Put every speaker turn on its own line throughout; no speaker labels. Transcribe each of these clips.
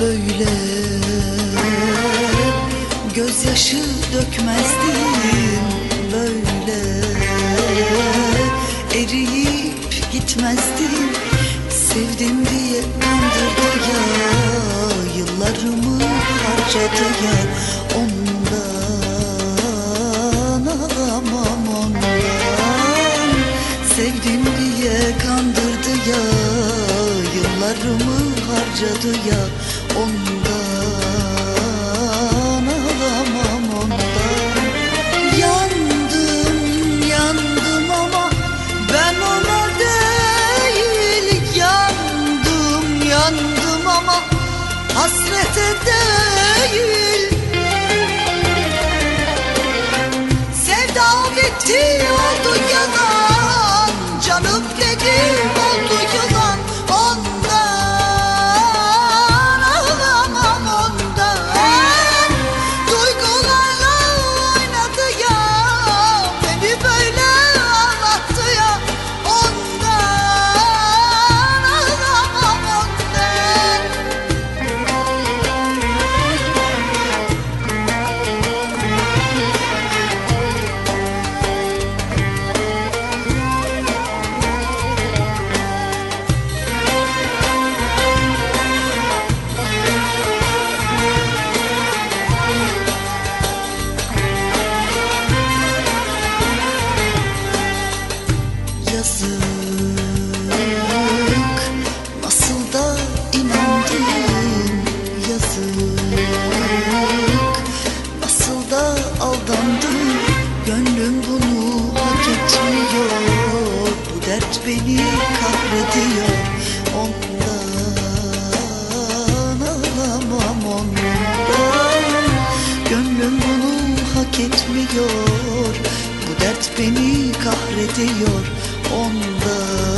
böyle. Gözyaşı dökmezdim böyle. Eriyip gitmezdim Sevdim diye kandırdı ya. Yıllarımı harcadı ya Ondan. Alamam ondan Sevdim diye kandırdı ya. Yıllarımı harcadı ya Ondan alamam ondan. Yandım yandım ama ben ona değil. Yandım yandım ama hasrete değil. Sevda bitti beni kahrediyor Ondan alamam ondan. Gönlüm bunu hak etmiyor. Bu dert beni kahrediyor Ondan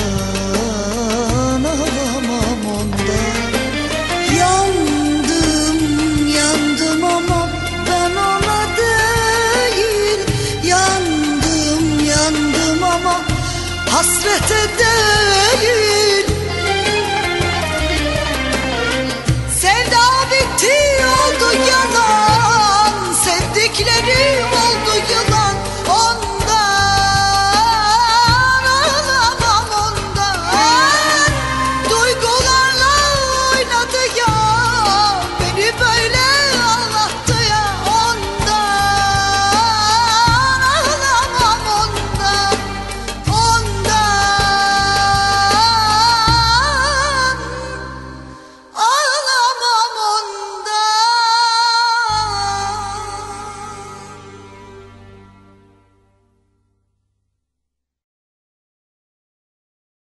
hasret ederim